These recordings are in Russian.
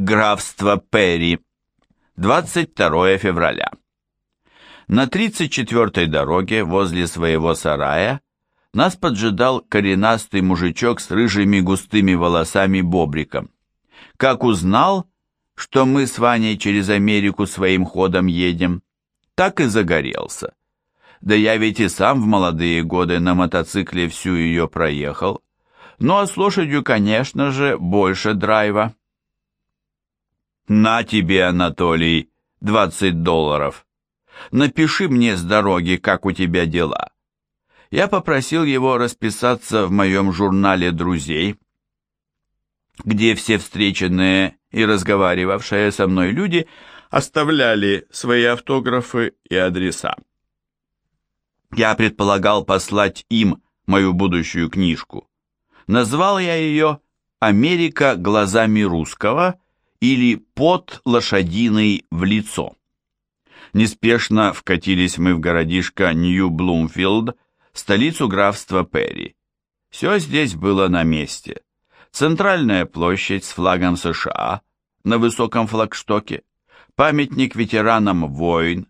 Графство Перри. 22 февраля. На 34-й дороге возле своего сарая нас поджидал коренастый мужичок с рыжими густыми волосами бобриком. Как узнал, что мы с Ваней через Америку своим ходом едем, так и загорелся. Да я ведь и сам в молодые годы на мотоцикле всю ее проехал. Ну а с лошадью, конечно же, больше драйва. На тебе, Анатолий, 20 долларов. Напиши мне с дороги, как у тебя дела. Я попросил его расписаться в моем журнале друзей, где все встреченные и разговаривавшие со мной люди оставляли свои автографы и адреса. Я предполагал послать им мою будущую книжку. Назвал я ее «Америка глазами русского» или «Под лошадиной в лицо». Неспешно вкатились мы в городишко Нью-Блумфилд, столицу графства Перри. Все здесь было на месте. Центральная площадь с флагом США на высоком флагштоке, памятник ветеранам войн,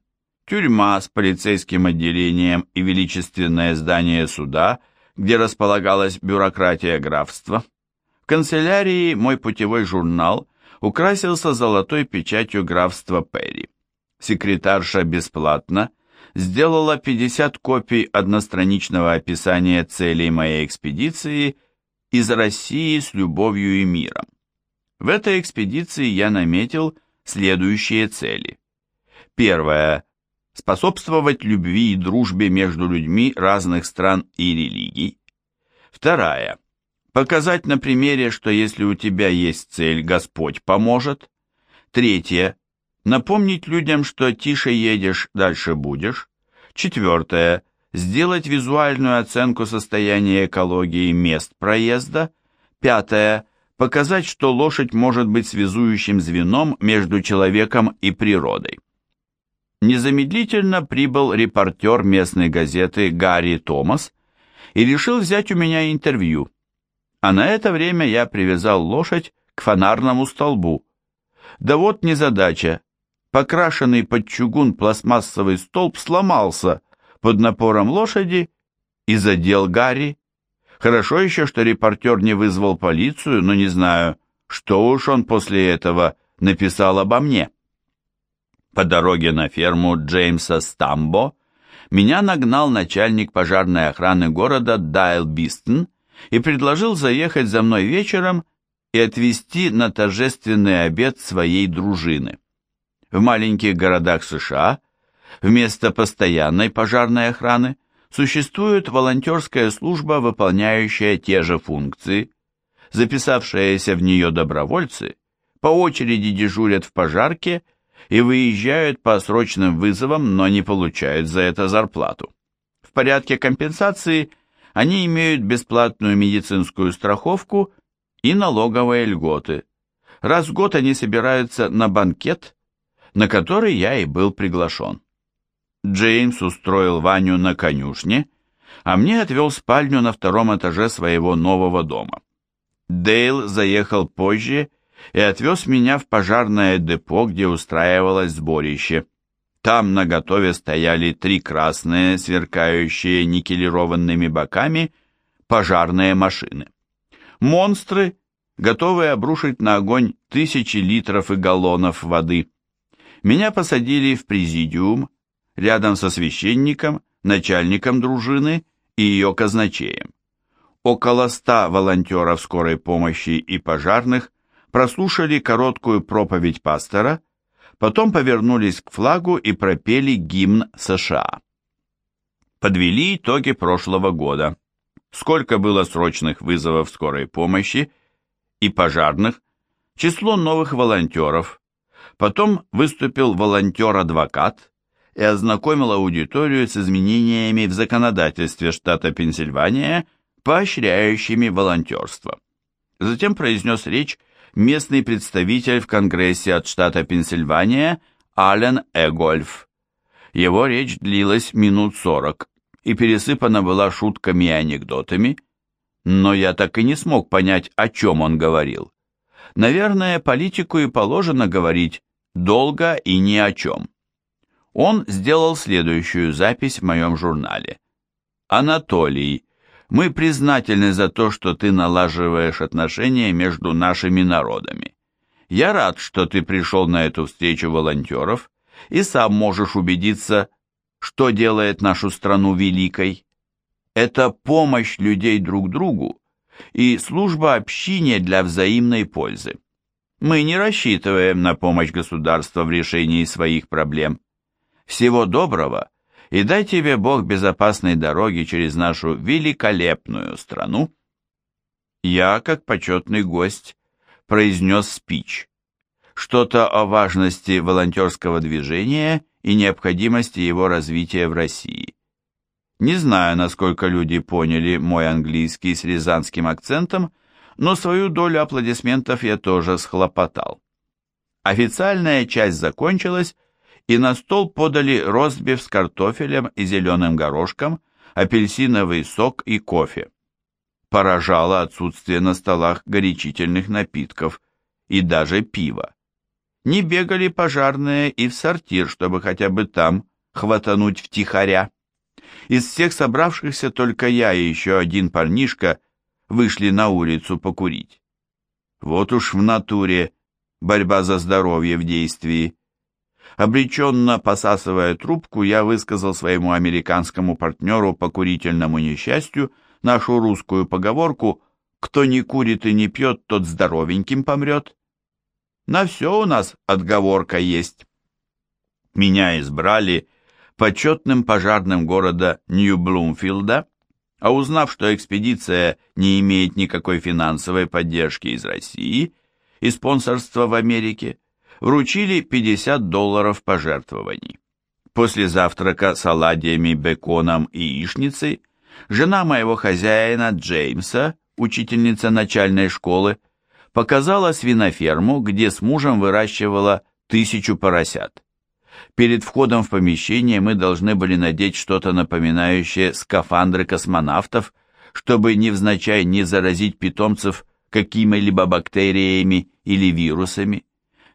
тюрьма с полицейским отделением и величественное здание суда, где располагалась бюрократия графства. В канцелярии мой путевой журнал украсился золотой печатью графства Перри. Секретарша бесплатно сделала 50 копий одностраничного описания целей моей экспедиции из России с любовью и миром. В этой экспедиции я наметил следующие цели. Первое способствовать любви и дружбе между людьми разных стран и религий. Вторая. Показать на примере, что если у тебя есть цель, Господь поможет. Третье. Напомнить людям, что тише едешь, дальше будешь. Четвертое. Сделать визуальную оценку состояния экологии мест проезда. Пятое. Показать, что лошадь может быть связующим звеном между человеком и природой. Незамедлительно прибыл репортер местной газеты Гарри Томас и решил взять у меня интервью. А на это время я привязал лошадь к фонарному столбу. Да вот незадача. Покрашенный под чугун пластмассовый столб сломался под напором лошади и задел Гарри. Хорошо еще, что репортер не вызвал полицию, но не знаю, что уж он после этого написал обо мне. По дороге на ферму Джеймса Стамбо меня нагнал начальник пожарной охраны города Тайл Бистон и предложил заехать за мной вечером и отвезти на торжественный обед своей дружины. В маленьких городах США вместо постоянной пожарной охраны существует волонтерская служба, выполняющая те же функции. Записавшиеся в нее добровольцы по очереди дежурят в пожарке и выезжают по срочным вызовам, но не получают за это зарплату. В порядке компенсации они имеют бесплатную медицинскую страховку и налоговые льготы. Раз в год они собираются на банкет, на который я и был приглашен. Джеймс устроил Ваню на конюшне, а мне отвел спальню на втором этаже своего нового дома. Дейл заехал позже и отвез меня в пожарное депо, где устраивалось сборище. Там на готове стояли три красные, сверкающие никелированными боками, пожарные машины. Монстры, готовые обрушить на огонь тысячи литров и галлонов воды. Меня посадили в президиум, рядом со священником, начальником дружины и ее казначеем. Около ста волонтеров скорой помощи и пожарных прослушали короткую проповедь пастора, потом повернулись к флагу и пропели гимн США. Подвели итоги прошлого года. Сколько было срочных вызовов скорой помощи и пожарных, число новых волонтеров. Потом выступил волонтер-адвокат и ознакомил аудиторию с изменениями в законодательстве штата Пенсильвания, поощряющими волонтерство. Затем произнес речь местный представитель в Конгрессе от штата Пенсильвания Ален Эгольф. Его речь длилась минут сорок и пересыпана была шутками и анекдотами, но я так и не смог понять, о чем он говорил. Наверное, политику и положено говорить долго и ни о чем. Он сделал следующую запись в моем журнале. «Анатолий, мы признательны за то, что ты налаживаешь отношения между нашими народами. Я рад, что ты пришел на эту встречу волонтеров и сам можешь убедиться, что делает нашу страну великой. Это помощь людей друг другу и служба общине для взаимной пользы. Мы не рассчитываем на помощь государства в решении своих проблем. Всего доброго и дай тебе Бог безопасной дороги через нашу великолепную страну. Я, как почетный гость, произнес спич. Что-то о важности волонтерского движения и необходимости его развития в России. Не знаю, насколько люди поняли мой английский с рязанским акцентом, но свою долю аплодисментов я тоже схлопотал. Официальная часть закончилась, и на стол подали ростбиф с картофелем и зеленым горошком, апельсиновый сок и кофе. Поражало отсутствие на столах горячительных напитков и даже пива. Не бегали пожарные и в сортир, чтобы хотя бы там хватануть втихаря. Из всех собравшихся только я и еще один парнишка вышли на улицу покурить. Вот уж в натуре борьба за здоровье в действии. Обреченно посасывая трубку, я высказал своему американскому партнеру по курительному несчастью нашу русскую поговорку «Кто не курит и не пьет, тот здоровеньким помрет». На все у нас отговорка есть. Меня избрали почетным пожарным города Нью-Блумфилда, а узнав, что экспедиция не имеет никакой финансовой поддержки из России и спонсорства в Америке, вручили 50 долларов пожертвований. После завтрака с оладьями, беконом и яичницей жена моего хозяина Джеймса, учительница начальной школы, показала свиноферму, где с мужем выращивала тысячу поросят. Перед входом в помещение мы должны были надеть что-то напоминающее скафандры космонавтов, чтобы невзначай не заразить питомцев какими-либо бактериями или вирусами.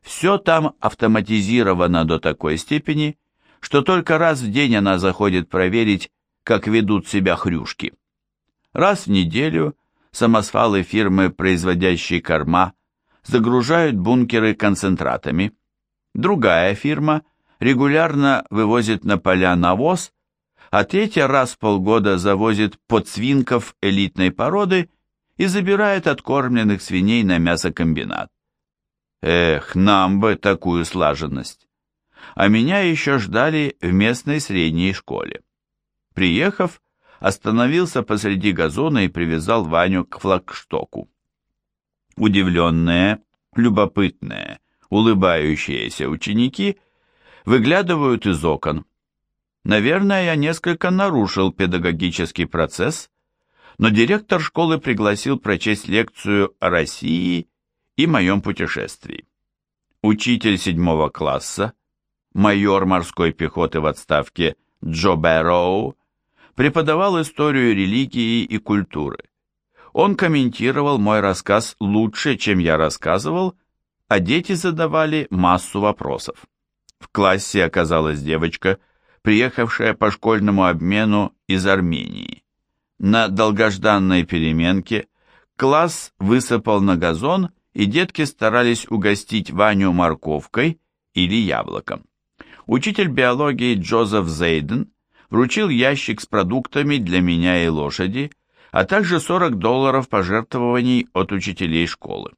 Все там автоматизировано до такой степени, что только раз в день она заходит проверить, как ведут себя хрюшки. Раз в неделю самосвалы фирмы, производящей корма, загружают бункеры концентратами. Другая фирма регулярно вывозит на поля навоз, а третья раз в полгода завозит подсвинков элитной породы и забирает откормленных свиней на мясокомбинат. Эх, нам бы такую слаженность. А меня еще ждали в местной средней школе. Приехав, остановился посреди газона и привязал Ваню к флагштоку. Удивленные, любопытные, улыбающиеся ученики выглядывают из окон. Наверное, я несколько нарушил педагогический процесс, но директор школы пригласил прочесть лекцию о России и моем путешествии. Учитель седьмого класса, майор морской пехоты в отставке Джо Бэрроу, преподавал историю религии и культуры. Он комментировал мой рассказ лучше, чем я рассказывал, а дети задавали массу вопросов. В классе оказалась девочка, приехавшая по школьному обмену из Армении. На долгожданной переменке класс высыпал на газон и детки старались угостить Ваню морковкой или яблоком. Учитель биологии Джозеф Зейден вручил ящик с продуктами для меня и лошади, а также 40 долларов пожертвований от учителей школы.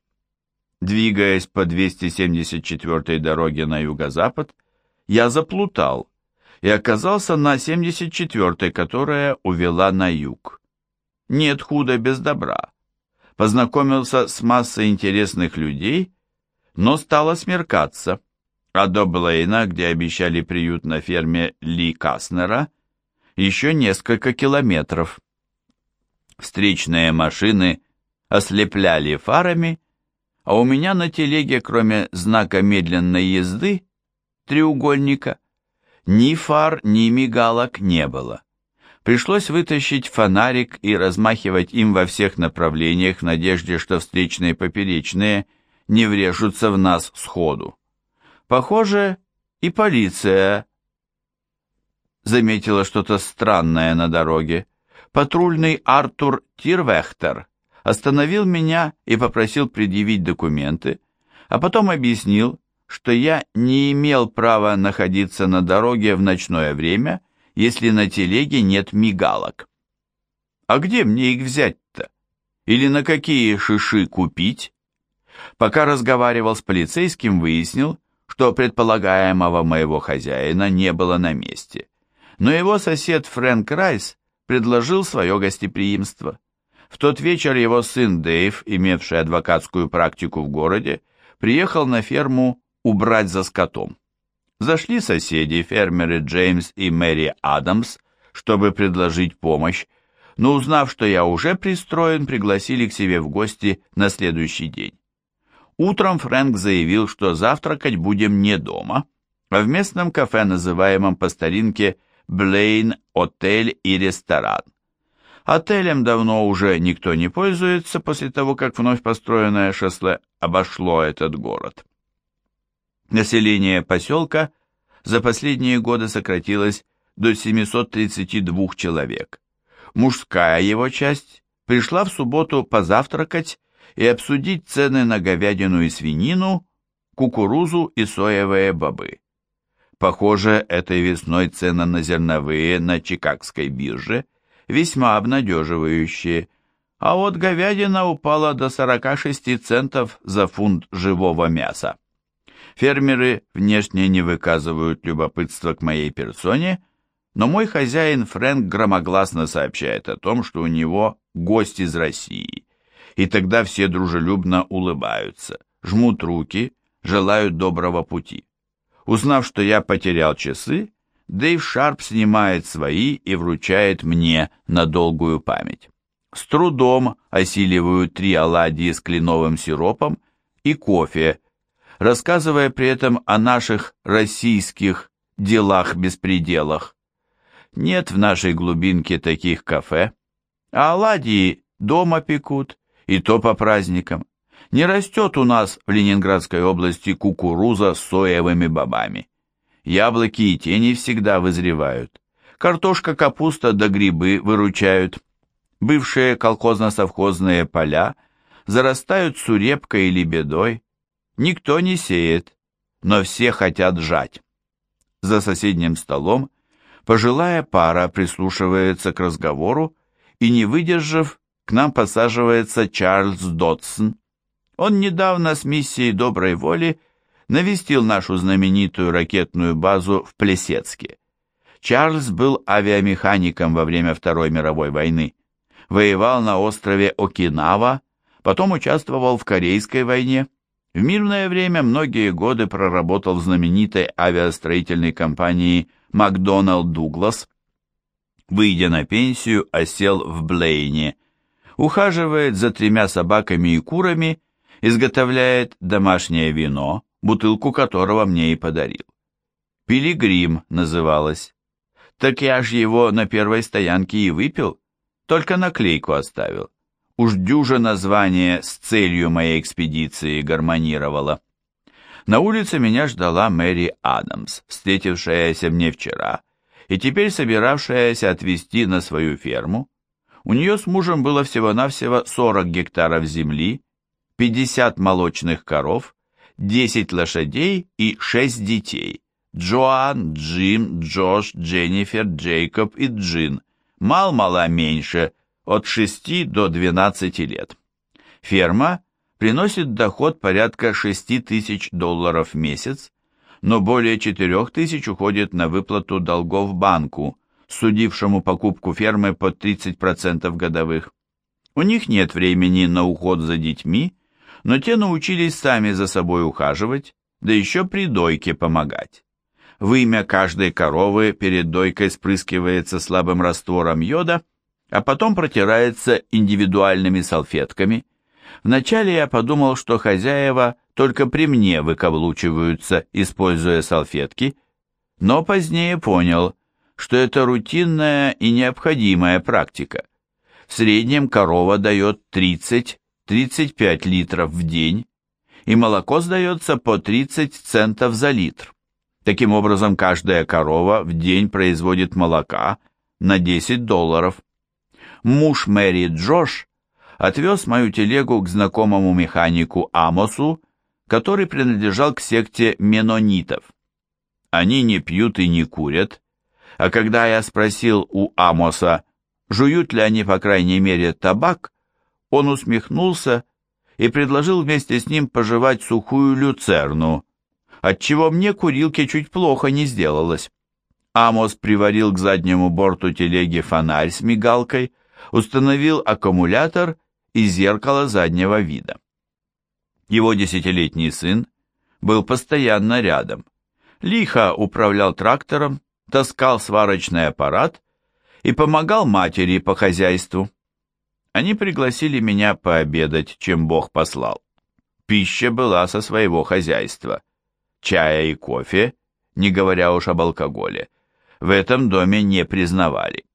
Двигаясь по 274-й дороге на юго-запад, я заплутал и оказался на 74-й, которая увела на юг. Нет худа без добра познакомился с массой интересных людей, но стало смеркаться, а до Блейна, где обещали приют на ферме Ли Каснера, еще несколько километров. Встречные машины ослепляли фарами, а у меня на телеге, кроме знака медленной езды, треугольника, ни фар, ни мигалок не было. Пришлось вытащить фонарик и размахивать им во всех направлениях в надежде, что встречные поперечные не врежутся в нас сходу. Похоже, и полиция заметила что-то странное на дороге. Патрульный Артур Тирвехтер остановил меня и попросил предъявить документы, а потом объяснил, что я не имел права находиться на дороге в ночное время, если на телеге нет мигалок. А где мне их взять-то? Или на какие шиши купить? Пока разговаривал с полицейским, выяснил, что предполагаемого моего хозяина не было на месте. Но его сосед Фрэнк Райс предложил свое гостеприимство. В тот вечер его сын Дэйв, имевший адвокатскую практику в городе, приехал на ферму убрать за скотом. Зашли соседи, фермеры Джеймс и Мэри Адамс, чтобы предложить помощь, но узнав, что я уже пристроен, пригласили к себе в гости на следующий день. Утром Фрэнк заявил, что завтракать будем не дома, а в местном кафе, называемом по старинке Блейн Отель и Ресторан. Отелем давно уже никто не пользуется после того, как вновь построенное шоссе обошло этот город. Население поселка за последние годы сократилось до 732 человек. Мужская его часть пришла в субботу позавтракать и обсудить цены на говядину и свинину, кукурузу и соевые бобы. Похоже, этой весной цены на зерновые на Чикагской бирже весьма обнадеживающие, а вот говядина упала до 46 центов за фунт живого мяса. Фермеры внешне не выказывают любопытства к моей персоне, но мой хозяин Фрэнк громогласно сообщает о том, что у него гость из России, и тогда все дружелюбно улыбаются, жмут руки, желают доброго пути. Узнав, что я потерял часы, Дэйв Шарп снимает свои и вручает мне на долгую память. С трудом осиливаю три оладьи с кленовым сиропом и кофе, рассказывая при этом о наших российских делах-беспределах. Нет в нашей глубинке таких кафе, а оладьи дома пекут, и то по праздникам. Не растет у нас в Ленинградской области кукуруза с соевыми бобами. Яблоки и тени всегда вызревают. Картошка, капуста да грибы выручают. Бывшие колхозно-совхозные поля зарастают сурепкой или бедой. Никто не сеет, но все хотят жать. За соседним столом пожилая пара прислушивается к разговору и, не выдержав, к нам посаживается Чарльз Дотсон. Он недавно с миссией доброй воли навестил нашу знаменитую ракетную базу в Плесецке. Чарльз был авиамехаником во время Второй мировой войны. Воевал на острове Окинава, потом участвовал в Корейской войне. В мирное время многие годы проработал в знаменитой авиастроительной компании «Макдоналд Дуглас». Выйдя на пенсию, осел в Блейне. Ухаживает за тремя собаками и курами, изготовляет домашнее вино, бутылку которого мне и подарил. «Пилигрим» называлась. Так я ж его на первой стоянке и выпил, только наклейку оставил. Уж дюже название с целью моей экспедиции гармонировало. На улице меня ждала Мэри Адамс, встретившаяся мне вчера и теперь собиравшаяся отвезти на свою ферму. У нее с мужем было всего-навсего 40 гектаров земли, 50 молочных коров 10 лошадей и 6 детей. Джоан, Джим, Джош, Дженнифер, Джейкоб и Джин. Мал-мала меньше, от 6 до 12 лет. Ферма приносит доход порядка 6 тысяч долларов в месяц, но более 4 тысяч уходит на выплату долгов банку, судившему покупку фермы под 30% годовых. У них нет времени на уход за детьми, но те научились сами за собой ухаживать, да еще при дойке помогать. Вымя каждой коровы перед дойкой спрыскивается слабым раствором йода, а потом протирается индивидуальными салфетками. Вначале я подумал, что хозяева только при мне выкаблучиваются, используя салфетки, но позднее понял, что это рутинная и необходимая практика. В среднем корова дает 30 35 литров в день, и молоко сдается по 30 центов за литр. Таким образом, каждая корова в день производит молока на 10 долларов. Муж Мэри Джош отвез мою телегу к знакомому механику Амосу, который принадлежал к секте менонитов. Они не пьют и не курят, а когда я спросил у Амоса, жуют ли они, по крайней мере, табак, он усмехнулся и предложил вместе с ним пожевать сухую люцерну, отчего мне курилке чуть плохо не сделалось. Амос приварил к заднему борту телеги фонарь с мигалкой, установил аккумулятор и зеркало заднего вида. Его десятилетний сын был постоянно рядом, лихо управлял трактором, таскал сварочный аппарат и помогал матери по хозяйству. Они пригласили меня пообедать, чем Бог послал. Пища была со своего хозяйства. Чая и кофе, не говоря уж об алкоголе, в этом доме не признавали.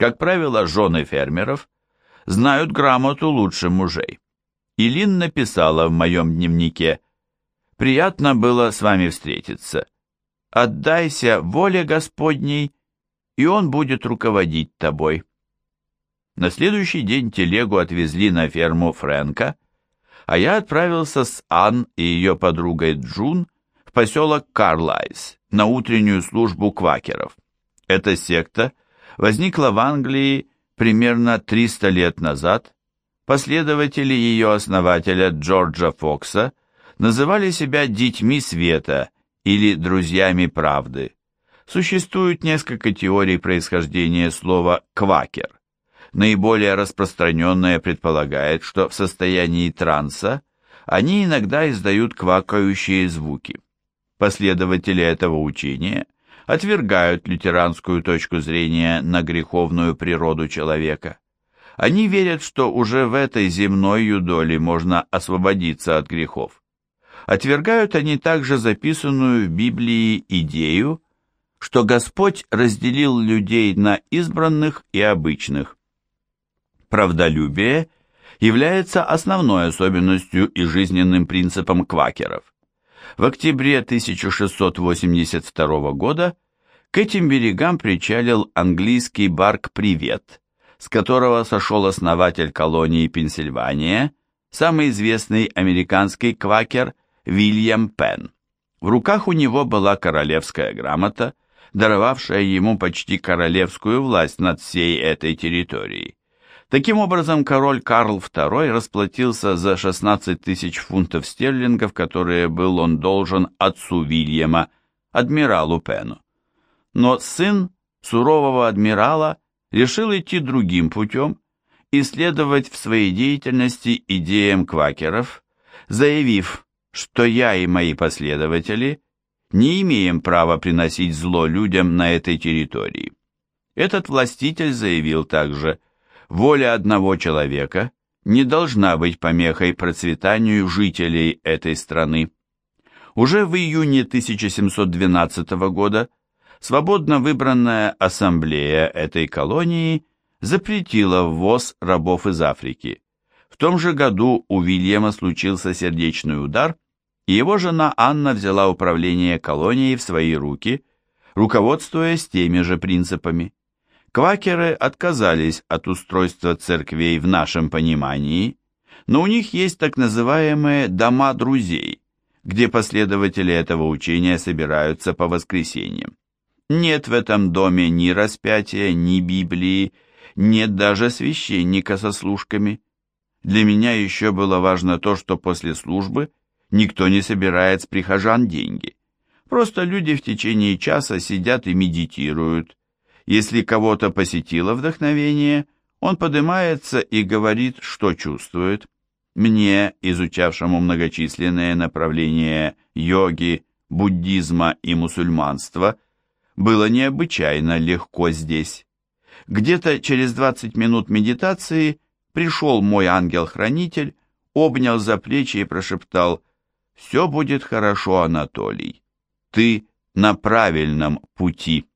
Как правило, жены фермеров знают грамоту лучше мужей. Илин написала в моем дневнике «Приятно было с вами встретиться. Отдайся воле Господней, и Он будет руководить тобой». На следующий день телегу отвезли на ферму Фрэнка, а я отправился с Ан и ее подругой Джун в поселок Карлайс на утреннюю службу квакеров. Эта секта возникла в Англии примерно 300 лет назад. Последователи ее основателя Джорджа Фокса называли себя «детьми света» или «друзьями правды». Существует несколько теорий происхождения слова «квакер». Наиболее распространенное предполагает, что в состоянии транса они иногда издают квакающие звуки. Последователи этого учения отвергают лютеранскую точку зрения на греховную природу человека. Они верят, что уже в этой земной юдоле можно освободиться от грехов. Отвергают они также записанную в Библии идею, что Господь разделил людей на избранных и обычных, правдолюбие является основной особенностью и жизненным принципом квакеров. В октябре 1682 года к этим берегам причалил английский барк «Привет», с которого сошел основатель колонии Пенсильвания, самый известный американский квакер Вильям Пенн. В руках у него была королевская грамота, даровавшая ему почти королевскую власть над всей этой территорией. Таким образом, король Карл II расплатился за 16 тысяч фунтов стерлингов, которые был он должен отцу Вильяма, адмиралу Пену. Но сын сурового адмирала решил идти другим путем и следовать в своей деятельности идеям квакеров, заявив, что я и мои последователи не имеем права приносить зло людям на этой территории. Этот властитель заявил также – Воля одного человека не должна быть помехой процветанию жителей этой страны. Уже в июне 1712 года свободно выбранная ассамблея этой колонии запретила ввоз рабов из Африки. В том же году у Вильяма случился сердечный удар, и его жена Анна взяла управление колонией в свои руки, руководствуясь теми же принципами. Квакеры отказались от устройства церквей в нашем понимании, но у них есть так называемые «дома друзей», где последователи этого учения собираются по воскресеньям. Нет в этом доме ни распятия, ни Библии, нет даже священника со служками. Для меня еще было важно то, что после службы никто не собирает с прихожан деньги. Просто люди в течение часа сидят и медитируют, если кого-то посетило вдохновение, он поднимается и говорит, что чувствует. Мне, изучавшему многочисленные направления йоги, буддизма и мусульманства, было необычайно легко здесь. Где-то через 20 минут медитации пришел мой ангел-хранитель, обнял за плечи и прошептал «Все будет хорошо, Анатолий, ты на правильном пути».